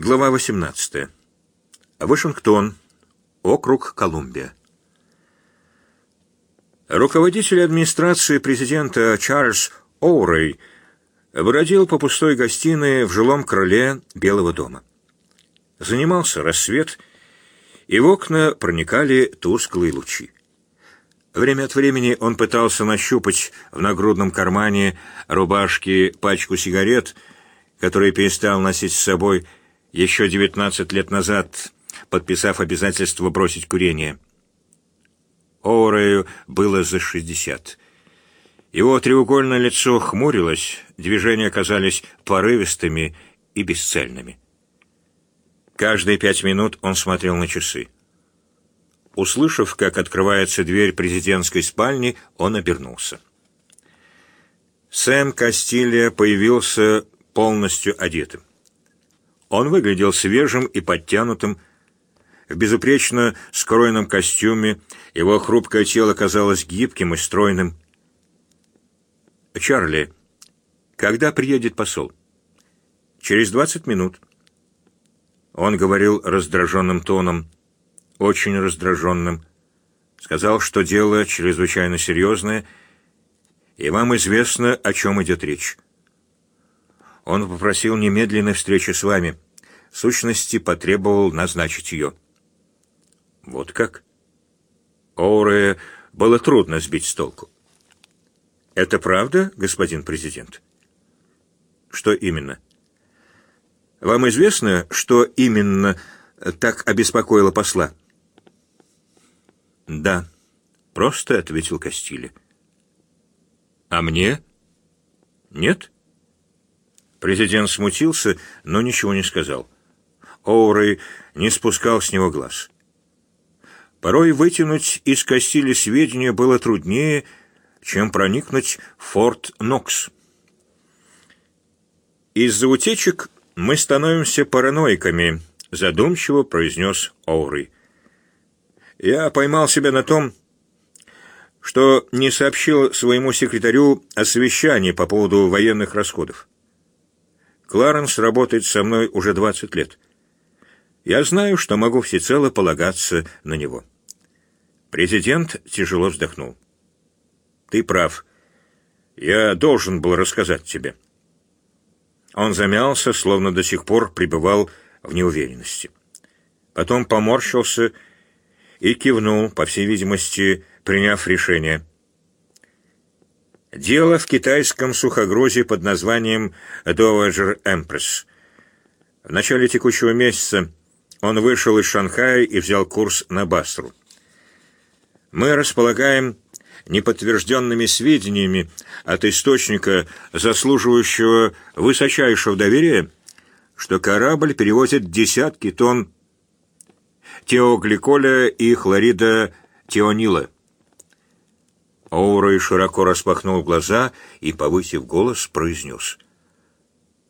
Глава 18. Вашингтон. Округ Колумбия. Руководитель администрации президента Чарльз Оурей бродил по пустой гостиной в жилом крыле Белого дома. Занимался рассвет, и в окна проникали тусклые лучи. Время от времени он пытался нащупать в нагрудном кармане рубашки пачку сигарет, которые перестал носить с собой, еще 19 лет назад, подписав обязательство бросить курение. Оурею было за 60. Его треугольное лицо хмурилось, движения казались порывистыми и бесцельными. Каждые пять минут он смотрел на часы. Услышав, как открывается дверь президентской спальни, он обернулся. Сэм Кастилья появился полностью одетым. Он выглядел свежим и подтянутым. В безупречно скроенном костюме его хрупкое тело казалось гибким и стройным. «Чарли, когда приедет посол?» «Через двадцать минут». Он говорил раздраженным тоном, очень раздраженным. Сказал, что дело чрезвычайно серьезное, и вам известно, о чем идет речь. Он попросил немедленной встречи с вами. В сущности, потребовал назначить ее. Вот как? Оуре было трудно сбить с толку. Это правда, господин президент? Что именно? Вам известно, что именно так обеспокоило посла? Да, просто ответил Кастиле. А мне? Нет? Президент смутился, но ничего не сказал. Оурей не спускал с него глаз. Порой вытянуть из Кастили сведения было труднее, чем проникнуть в Форт Нокс. «Из-за утечек мы становимся параноиками», — задумчиво произнес Оурей. «Я поймал себя на том, что не сообщил своему секретарю о совещании по поводу военных расходов. Кларенс работает со мной уже 20 лет. Я знаю, что могу всецело полагаться на него. Президент тяжело вздохнул. Ты прав. Я должен был рассказать тебе. Он замялся, словно до сих пор пребывал в неуверенности. Потом поморщился и кивнул, по всей видимости, приняв решение. Дело в китайском сухогрузе под названием Dowager Empress. В начале текущего месяца он вышел из Шанхая и взял курс на Басру. Мы располагаем неподтвержденными сведениями от источника, заслуживающего высочайшего доверия, что корабль перевозит десятки тонн теогликоля и хлорида теонила. Оурой широко распахнул глаза и, повысив голос, произнес.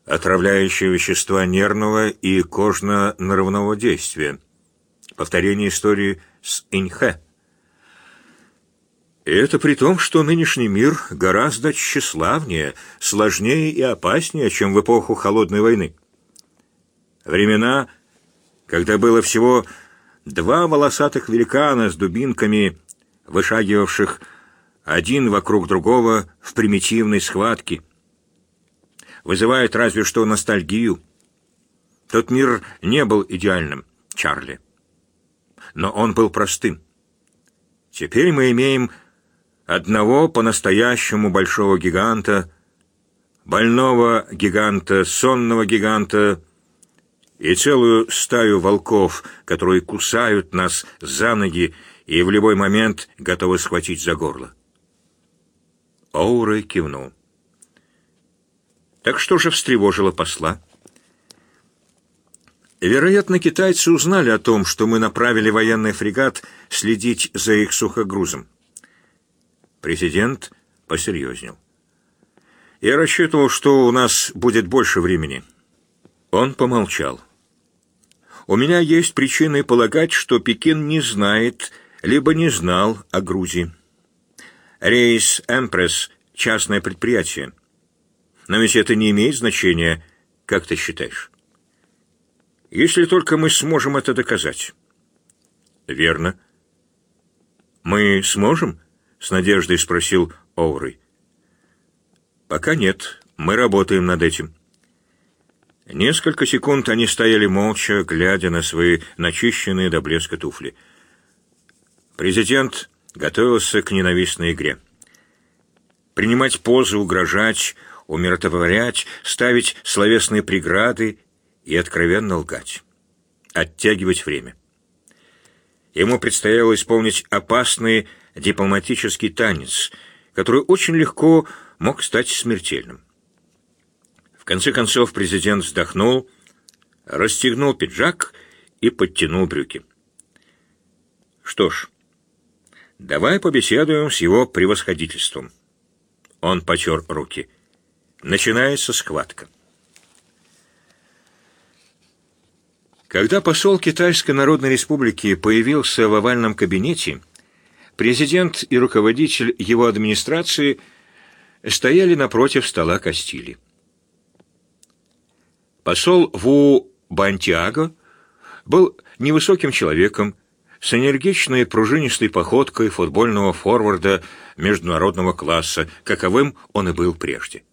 «Отравляющие вещества нервного и кожно-нервного действия. Повторение истории с Иньхэ». И это при том, что нынешний мир гораздо тщеславнее, сложнее и опаснее, чем в эпоху Холодной войны. Времена, когда было всего два волосатых великана с дубинками, вышагивавших один вокруг другого в примитивной схватке. Вызывает разве что ностальгию. Тот мир не был идеальным, Чарли. Но он был простым. Теперь мы имеем одного по-настоящему большого гиганта, больного гиганта, сонного гиганта и целую стаю волков, которые кусают нас за ноги и в любой момент готовы схватить за горло. Оурей кивнул. Так что же встревожило посла? Вероятно, китайцы узнали о том, что мы направили военный фрегат следить за их сухогрузом. Президент посерьезнел. Я рассчитывал, что у нас будет больше времени. Он помолчал. У меня есть причины полагать, что Пекин не знает, либо не знал о Грузии. Рейс «Эмпресс» — частное предприятие. Но ведь это не имеет значения, как ты считаешь? Если только мы сможем это доказать. Верно. Мы сможем? С надеждой спросил Оурой. Пока нет. Мы работаем над этим. Несколько секунд они стояли молча, глядя на свои начищенные до блеска туфли. Президент готовился к ненавистной игре. Принимать позы, угрожать, умиротворять, ставить словесные преграды и откровенно лгать. Оттягивать время. Ему предстояло исполнить опасный дипломатический танец, который очень легко мог стать смертельным. В конце концов президент вздохнул, расстегнул пиджак и подтянул брюки. Что ж, давай побеседуем с его превосходительством. Он потер руки. Начинается схватка. Когда посол Китайской Народной Республики появился в овальном кабинете, президент и руководитель его администрации стояли напротив стола Кастили. Посол Ву Бантиаго был невысоким человеком, с энергичной пружинистой походкой футбольного форварда международного класса, каковым он и был прежде.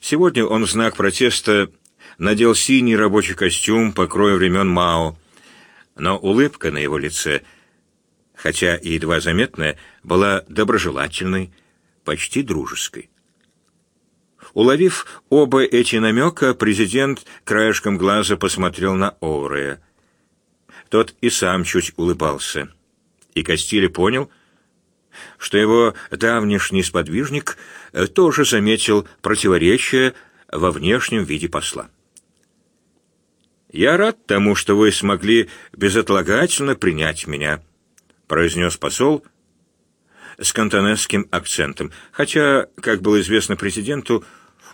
Сегодня он в знак протеста надел синий рабочий костюм покроя времен Мао, но улыбка на его лице, хотя и едва заметная, была доброжелательной, почти дружеской. Уловив оба эти намека, президент краешком глаза посмотрел на Оурея. Тот и сам чуть улыбался. И Кастили понял, что его давнишний сподвижник тоже заметил противоречие во внешнем виде посла. «Я рад тому, что вы смогли безотлагательно принять меня», произнес посол с кантонесским акцентом, хотя, как было известно президенту,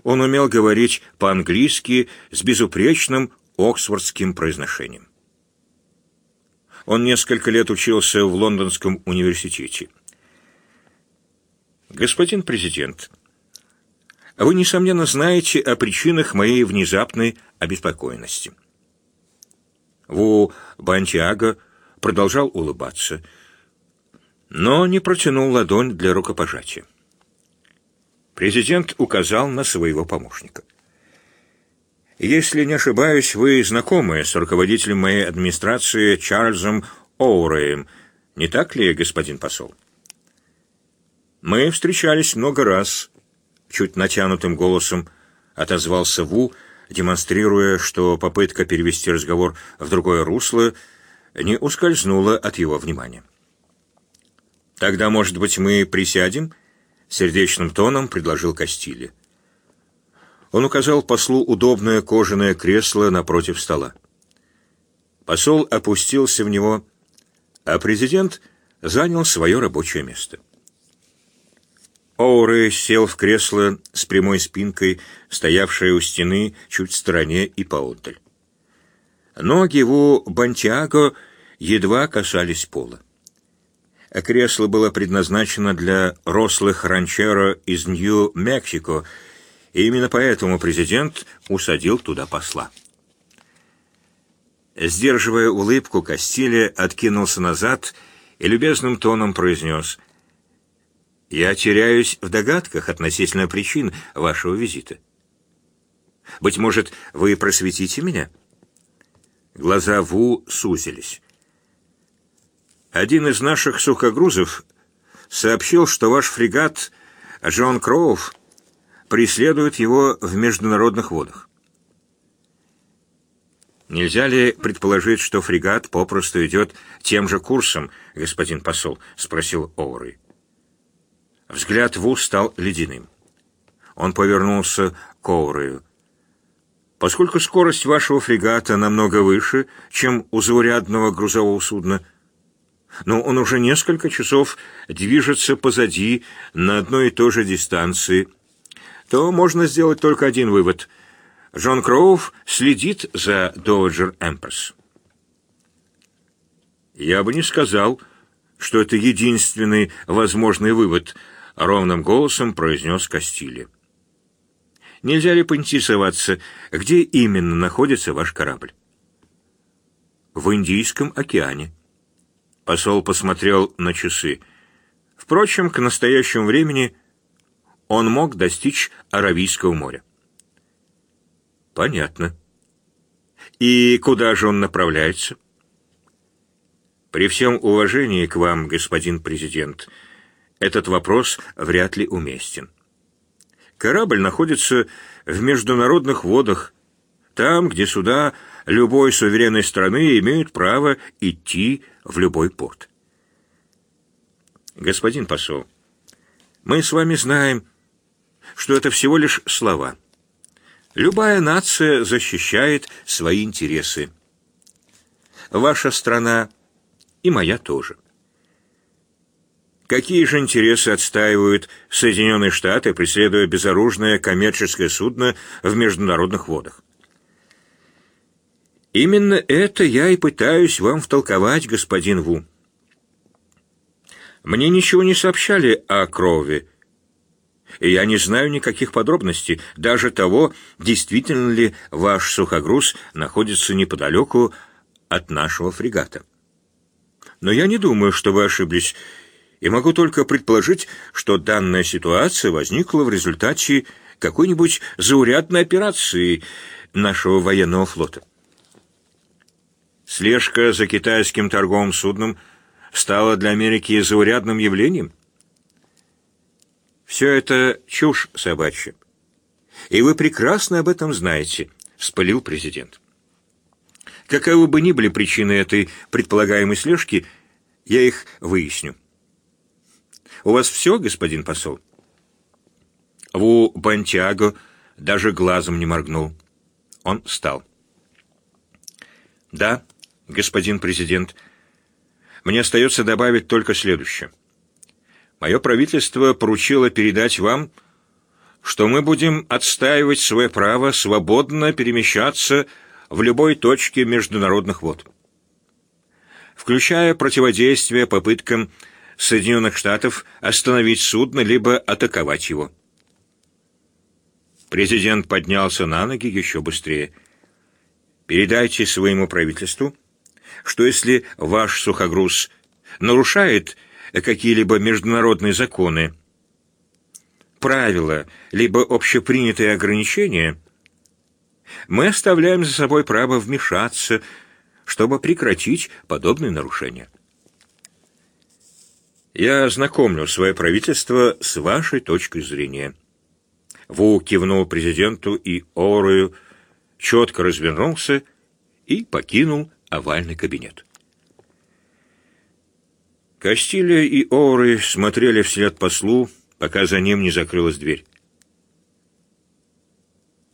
он умел говорить по-английски с безупречным оксфордским произношением. Он несколько лет учился в Лондонском университете. «Господин президент, вы, несомненно, знаете о причинах моей внезапной обеспокоенности». Ву Бантиаго продолжал улыбаться, но не протянул ладонь для рукопожатия. Президент указал на своего помощника. «Если не ошибаюсь, вы знакомы с руководителем моей администрации Чарльзом Оуреем, не так ли, господин посол?» «Мы встречались много раз», — чуть натянутым голосом отозвался Ву, — демонстрируя, что попытка перевести разговор в другое русло не ускользнула от его внимания. «Тогда, может быть, мы присядем?» — сердечным тоном предложил Кастили. Он указал послу удобное кожаное кресло напротив стола. Посол опустился в него, а президент занял свое рабочее место. Оуры сел в кресло с прямой спинкой, стоявшее у стены чуть в стороне и поодаль. Ноги его Бантиаго едва касались пола. Кресло было предназначено для рослых ранчеро из Нью-Мексико, и именно поэтому президент усадил туда посла. Сдерживая улыбку, Кастилия откинулся назад и любезным тоном произнес я теряюсь в догадках относительно причин вашего визита. Быть может, вы просветите меня? Глаза Ву сузились. Один из наших сухогрузов сообщил, что ваш фрегат Джон Кроув преследует его в международных водах. Нельзя ли предположить, что фрегат попросту идет тем же курсом, господин посол? спросил Оурой. Взгляд Ву стал ледяным. Он повернулся к Оурею. «Поскольку скорость вашего фрегата намного выше, чем у заурядного грузового судна, но он уже несколько часов движется позади на одной и той же дистанции, то можно сделать только один вывод. Джон Кроув следит за Доджер Эмпресс. Я бы не сказал, что это единственный возможный вывод —— ровным голосом произнес Кастили. «Нельзя ли поинтересоваться, где именно находится ваш корабль?» в Индийском океане. Посол посмотрел на часы. Впрочем, к настоящему времени он мог достичь Аравийского моря. Понятно. И куда же он направляется? При всем уважении к вам, господин президент, этот вопрос вряд ли уместен. Корабль находится в международных водах, там, где суда любой суверенной страны имеют право идти в любой порт. Господин посол, мы с вами знаем, что это всего лишь слова. Любая нация защищает свои интересы. Ваша страна и моя тоже. Какие же интересы отстаивают Соединенные Штаты, преследуя безоружное коммерческое судно в международных водах? Именно это я и пытаюсь вам втолковать, господин Ву. Мне ничего не сообщали о крови, и я не знаю никаких подробностей, даже того, действительно ли ваш сухогруз находится неподалеку от нашего фрегата. Но я не думаю, что вы ошиблись, и могу только предположить, что данная ситуация возникла в результате какой-нибудь заурядной операции нашего военного флота. Слежка за китайским торговым судном стала для Америки заурядным явлением? Все это чушь собачья. И вы прекрасно об этом знаете, вспылил президент. Каковы бы ни были причины этой предполагаемой слежки, я их выясню. У вас все, господин посол? Ву Бантиаго даже глазом не моргнул. Он встал. Да, господин президент, мне остается добавить только следующее. Мое правительство поручило передать вам, что мы будем отстаивать свое право свободно перемещаться в любой точке международных вод, включая противодействие попыткам Соединенных Штатов остановить судно либо атаковать его. Президент поднялся на ноги еще быстрее. «Передайте своему правительству, что если ваш сухогруз нарушает какие-либо международные законы, правила, либо общепринятые ограничения, мы оставляем за собой право вмешаться, чтобы прекратить подобные нарушения. Я знакомлю свое правительство с вашей точкой зрения. Ву кивнул президенту и Орую, четко развернулся и покинул овальный кабинет. Кастилья и Оры смотрели вслед послу, пока за ним не закрылась дверь.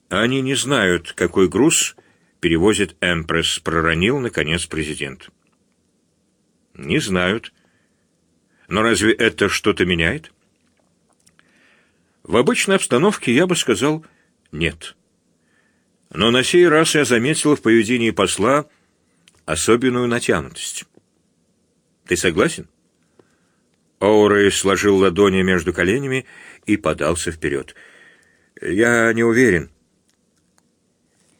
Они не знают, какой груз перевозит Эмпресс, проронил, наконец, президент. Не знают. Но разве это что-то меняет? В обычной обстановке я бы сказал «нет». Но на сей раз я заметил в поведении посла особенную натянутость. Ты согласен? Оурей сложил ладони между коленями и подался вперед. Я не уверен.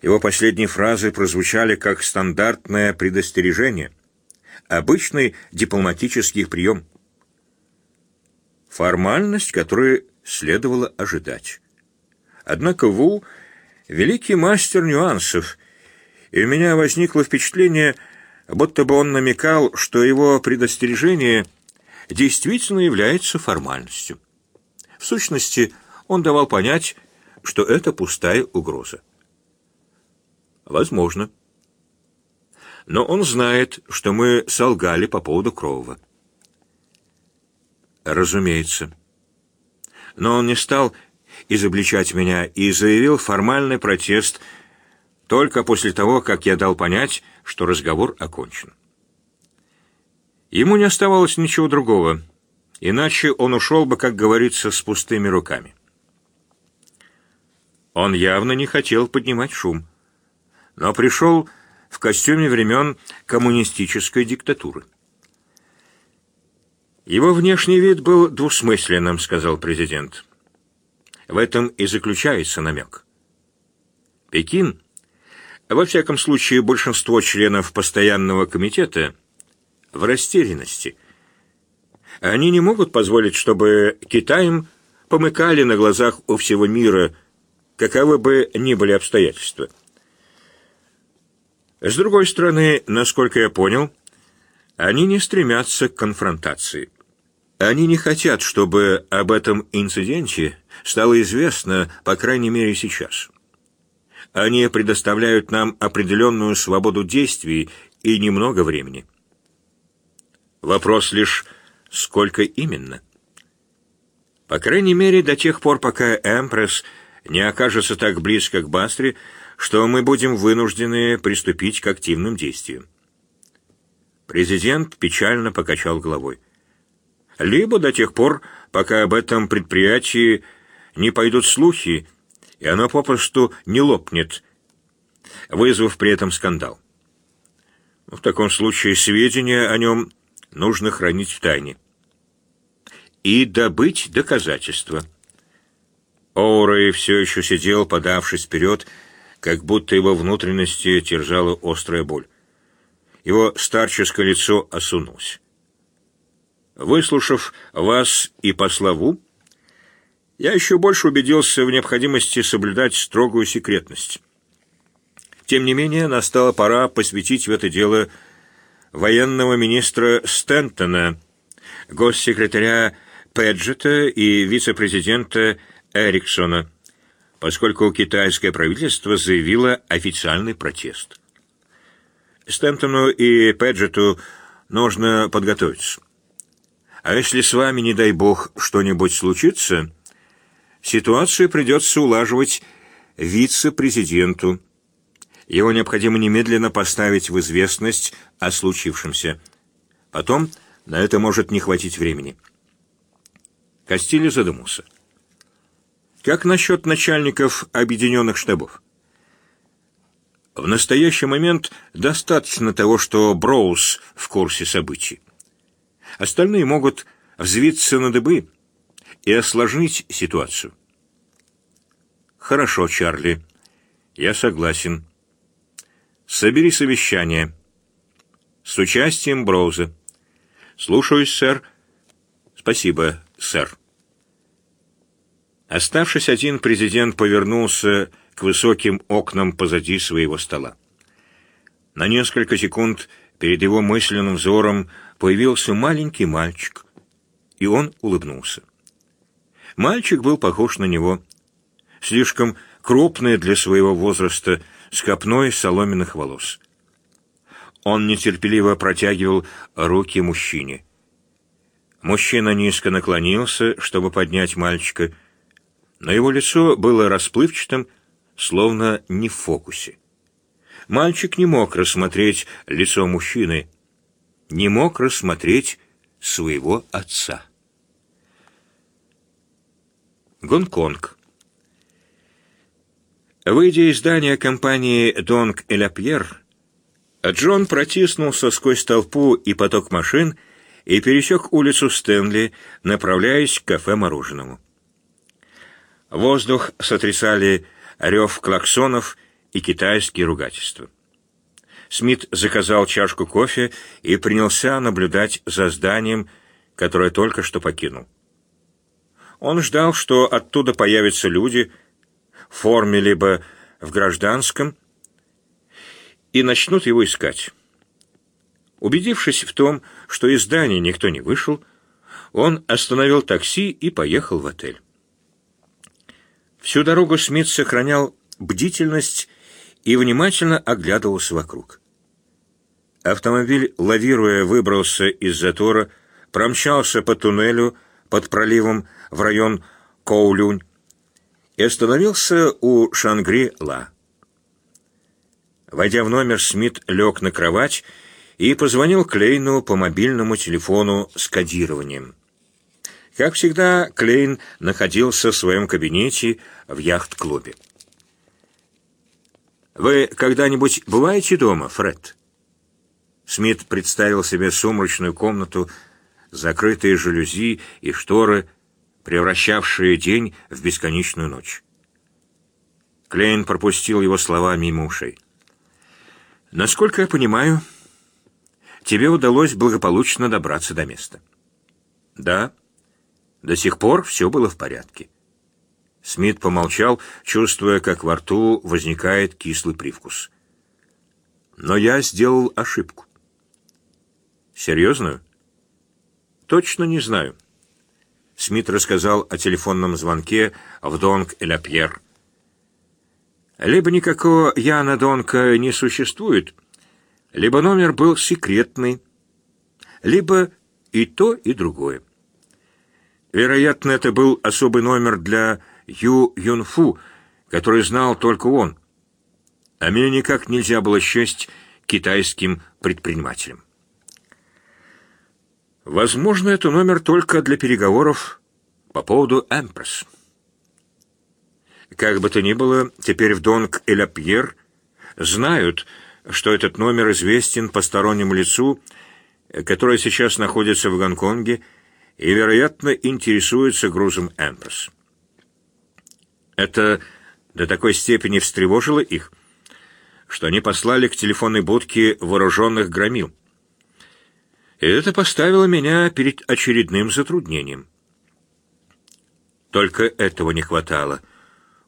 Его последние фразы прозвучали как стандартное предостережение, обычный дипломатический прием. Формальность, которую следовало ожидать. Однако Ву — великий мастер нюансов, и у меня возникло впечатление, будто бы он намекал, что его предостережение действительно является формальностью. В сущности, он давал понять, что это пустая угроза. Возможно. Но он знает, что мы солгали по поводу Кроува. Разумеется. Но он не стал изобличать меня и заявил формальный протест только после того, как я дал понять, что разговор окончен. Ему не оставалось ничего другого, иначе он ушел бы, как говорится, с пустыми руками. Он явно не хотел поднимать шум, но пришел в костюме времен коммунистической диктатуры. «Его внешний вид был двусмысленным», — сказал президент. «В этом и заключается намек. Пекин во всяком случае большинство членов постоянного комитета, в растерянности. Они не могут позволить, чтобы Китаем помыкали на глазах у всего мира, каковы бы ни были обстоятельства. С другой стороны, насколько я понял, они не стремятся к конфронтации. Они не хотят, чтобы об этом инциденте стало известно, по крайней мере, сейчас. Они предоставляют нам определенную свободу действий и немного времени. Вопрос лишь, сколько именно? По крайней мере, до тех пор, пока Эмпресс не окажется так близко к Бастре, что мы будем вынуждены приступить к активным действиям. Президент печально покачал головой. Либо до тех пор, пока об этом предприятии не пойдут слухи, и оно попросту не лопнет, вызвав при этом скандал. В таком случае сведения о нем нужно хранить в тайне. И добыть доказательства. Оурей все еще сидел, подавшись вперед, как будто его внутренности терзала острая боль. Его старческое лицо осунулось. Выслушав вас и послову, я еще больше убедился в необходимости соблюдать строгую секретность. Тем не менее, настала пора посвятить в это дело военного министра Стентона, госсекретаря Педжета и вице-президента Эриксона, поскольку китайское правительство заявило официальный протест. Стентону и Педжету нужно подготовиться. А если с вами, не дай бог, что-нибудь случится, ситуацию придется улаживать вице-президенту. Его необходимо немедленно поставить в известность о случившемся. Потом на это может не хватить времени. Кастильо задумался. Как насчет начальников объединенных штабов? В настоящий момент достаточно того, что Броуз в курсе событий. Остальные могут взвиться на дыбы и осложнить ситуацию. Хорошо, Чарли. Я согласен. Собери совещание. С участием Броуза. Слушаюсь, сэр. Спасибо, сэр. Оставшись один, президент повернулся к высоким окнам позади своего стола. На несколько секунд перед его мысленным взором появился маленький мальчик, и он улыбнулся. Мальчик был похож на него, слишком крупный для своего возраста, с копной соломенных волос. Он нетерпеливо протягивал руки мужчине. Мужчина низко наклонился, чтобы поднять мальчика, но его лицо было расплывчатым, словно не в фокусе. Мальчик не мог рассмотреть лицо мужчины, не мог рассмотреть своего отца. Гонконг. Выйдя из здания компании «Донг и Лапьер», Джон протиснулся сквозь толпу и поток машин и пересек улицу Стэнли, направляясь к кафе-мороженому. Воздух сотрясали рев клаксонов и китайские ругательства. Смит заказал чашку кофе и принялся наблюдать за зданием, которое только что покинул. Он ждал, что оттуда появятся люди в форме либо в гражданском и начнут его искать. Убедившись в том, что из здания никто не вышел, он остановил такси и поехал в отель. Всю дорогу Смит сохранял бдительность и внимательно оглядывался вокруг. Автомобиль, лавируя, выбрался из затора, промчался по туннелю под проливом в район Коулюнь и остановился у Шангри-Ла. Войдя в номер, Смит лег на кровать и позвонил Клейну по мобильному телефону с кодированием. Как всегда, Клейн находился в своем кабинете в яхт-клубе. «Вы когда-нибудь бываете дома, Фред?» Смит представил себе сумрачную комнату, закрытые жалюзи и шторы, превращавшие день в бесконечную ночь. Клейн пропустил его слова мимо ушей. Насколько я понимаю, тебе удалось благополучно добраться до места. Да, до сих пор все было в порядке. Смит помолчал, чувствуя, как во рту возникает кислый привкус. Но я сделал ошибку. Серьезную? Точно не знаю. Смит рассказал о телефонном звонке в Донг-Эля-Пьер. Либо никакого Яна Донка не существует, либо номер был секретный, либо и то, и другое. Вероятно, это был особый номер для Ю Юнфу, который знал только он. А меня никак нельзя было счесть китайским предпринимателем. Возможно, это номер только для переговоров по поводу Эмпресс. Как бы то ни было, теперь в Донг и Пьер знают, что этот номер известен постороннему лицу, которое сейчас находится в Гонконге и, вероятно, интересуется грузом Эмпресс. Это до такой степени встревожило их, что они послали к телефонной будке вооруженных громил. Это поставило меня перед очередным затруднением. Только этого не хватало.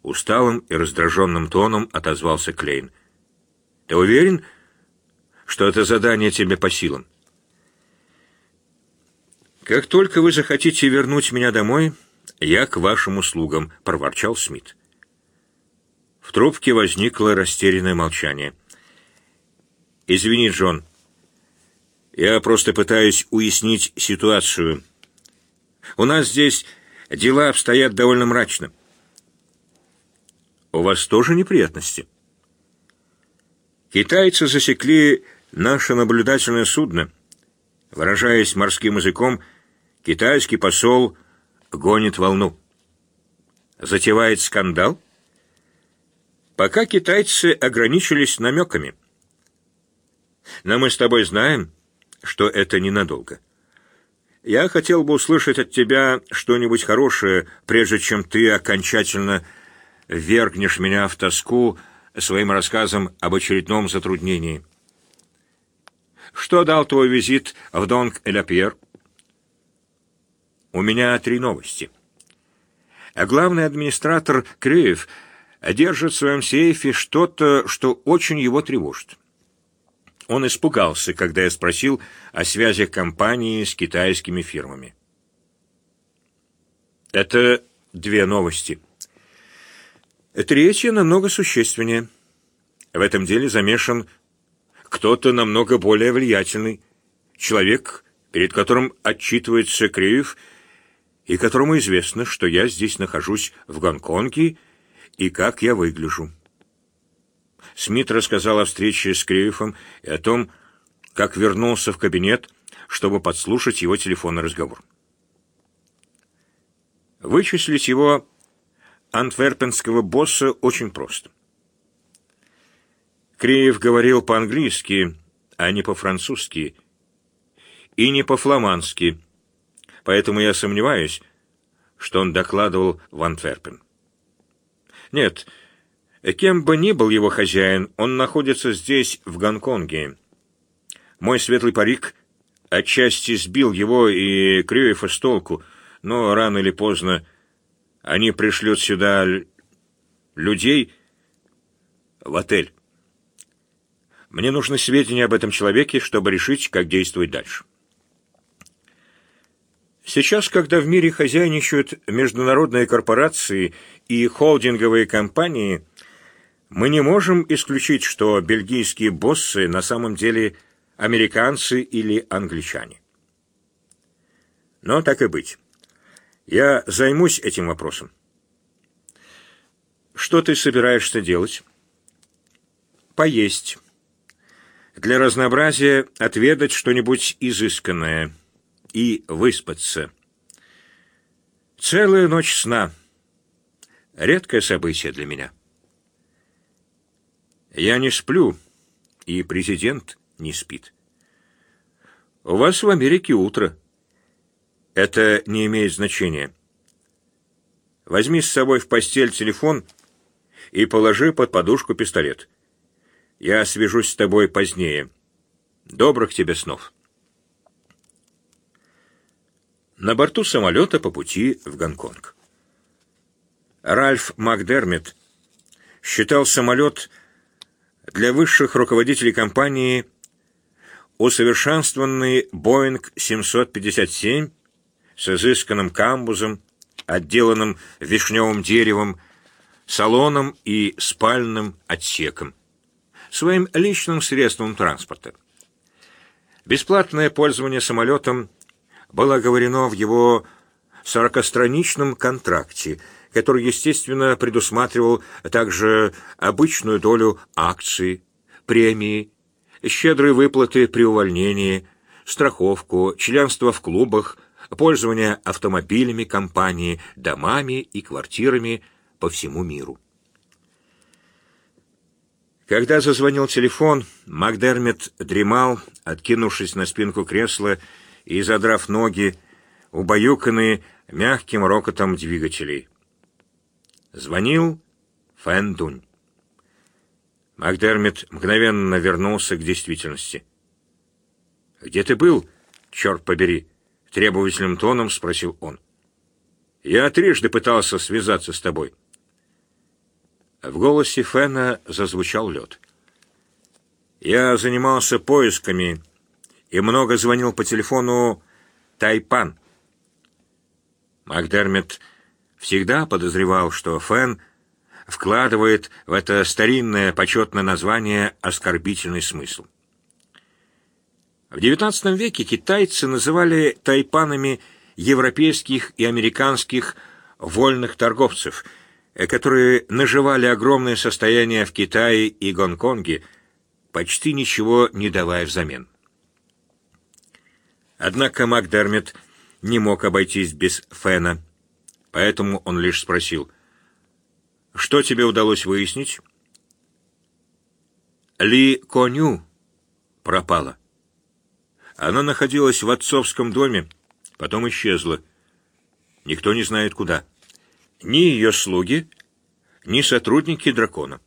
Усталым и раздраженным тоном отозвался Клейн. «Ты уверен, что это задание тебе по силам?» «Как только вы захотите вернуть меня домой, я к вашим услугам», — проворчал Смит. В трубке возникло растерянное молчание. «Извини, Джон, я просто пытаюсь уяснить ситуацию. У нас здесь дела обстоят довольно мрачно». «У вас тоже неприятности?» «Китайцы засекли наше наблюдательное судно. Выражаясь морским языком, китайский посол гонит волну. Затевает скандал? Пока китайцы ограничились намеками. Но мы с тобой знаем, что это ненадолго. Я хотел бы услышать от тебя что-нибудь хорошее, прежде чем ты окончательно вергнешь меня в тоску своим рассказом об очередном затруднении. Что дал твой визит в Донг-Эля-Пьер? У меня три новости. А главный администратор Крюев держит в своем сейфе что-то, что очень его тревожит. Он испугался, когда я спросил о связях компании с китайскими фирмами. Это две новости. Третья намного существеннее. В этом деле замешан кто-то намного более влиятельный, человек, перед которым отчитывается Креев и которому известно, что я здесь нахожусь в Гонконге и как я выгляжу. Смит рассказал о встрече с Креевым и о том, как вернулся в кабинет, чтобы подслушать его телефонный разговор. Вычислить его антверпенского босса очень просто. Креев говорил по-английски, а не по-французски, и не по-фламандски, поэтому я сомневаюсь, что он докладывал в Антверпен. Нет, кем бы ни был его хозяин, он находится здесь, в Гонконге. Мой светлый парик отчасти сбил его и Крюева с толку, но рано или поздно они пришлют сюда людей в отель. Мне нужны сведения об этом человеке, чтобы решить, как действовать дальше. Сейчас, когда в мире хозяйничают международные корпорации и холдинговые компании, мы не можем исключить, что бельгийские боссы на самом деле американцы или англичане. Но так и быть. Я займусь этим вопросом. Что ты собираешься делать? Поесть. Для разнообразия отведать что-нибудь изысканное и выспаться. Целая ночь сна. Редкое событие для меня. Я не сплю, и президент не спит. У вас в Америке утро. Это не имеет значения. Возьми с собой в постель телефон и положи под подушку пистолет. Я свяжусь с тобой позднее. Добрых тебе снов. На борту самолета по пути в Гонконг. Ральф Макдермит считал самолет для высших руководителей компании усовершенствованный Boeing 757 с изысканным камбузом, отделанным вишневым деревом, салоном и спальным отсеком, своим личным средством транспорта. Бесплатное пользование самолетом было оговорено в его сорокастраничном контракте, который, естественно, предусматривал также обычную долю акций, премии, щедрые выплаты при увольнении, страховку, членство в клубах, пользование автомобилями компании, домами и квартирами по всему миру. Когда зазвонил телефон, Макдермит дремал, откинувшись на спинку кресла и задрав ноги, убаюканные мягким рокотом двигателей. Звонил Фэн Дунь. Макдермит мгновенно вернулся к действительности. «Где ты был, черт побери?» — требовательным тоном спросил он. «Я трижды пытался связаться с тобой». В голосе Фэна зазвучал лед. «Я занимался поисками и много звонил по телефону Тайпан». Макдермит всегда подозревал, что Фэн вкладывает в это старинное почетное название оскорбительный смысл. В XIX веке китайцы называли тайпанами европейских и американских вольных торговцев – которые наживали огромное состояние в Китае и Гонконге, почти ничего не давая взамен. Однако Макдермит не мог обойтись без Фена, поэтому он лишь спросил, «Что тебе удалось выяснить?» Ли Коню пропала. Она находилась в отцовском доме, потом исчезла. Никто не знает куда ни ее слуги, ни сотрудники дракона.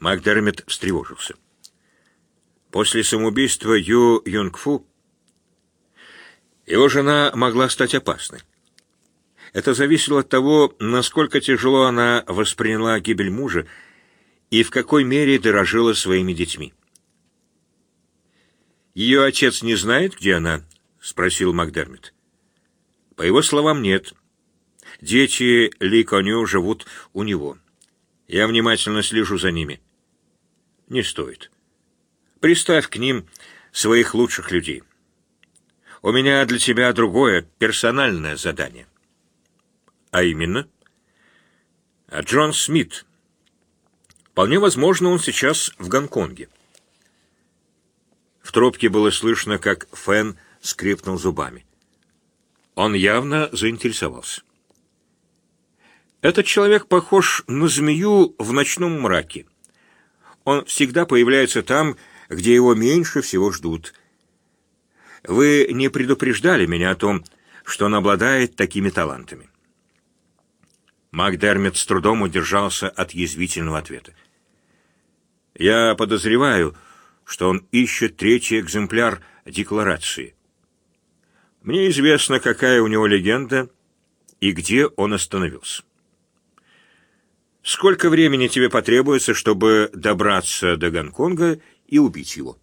Макдермит встревожился. После самоубийства Ю Юнгфу его жена могла стать опасной. Это зависело от того, насколько тяжело она восприняла гибель мужа и в какой мере дорожила своими детьми. «Ее отец не знает, где она?» — спросил Макдермит. По его словам, нет. Дети Ли Коню живут у него. Я внимательно слежу за ними. Не стоит. Приставь к ним своих лучших людей. У меня для тебя другое, персональное задание. А именно? А Джон Смит. Вполне возможно, он сейчас в Гонконге. В трубке было слышно, как Фэн скрипнул зубами. Он явно заинтересовался. Этот человек похож на змею в ночном мраке. Он всегда появляется там, где его меньше всего ждут. Вы не предупреждали меня о том, что он обладает такими талантами. Макдермит с трудом удержался от язвительного ответа. Я подозреваю, что он ищет третий экземпляр декларации. Мне известно, какая у него легенда и где он остановился. Сколько времени тебе потребуется, чтобы добраться до Гонконга и убить его?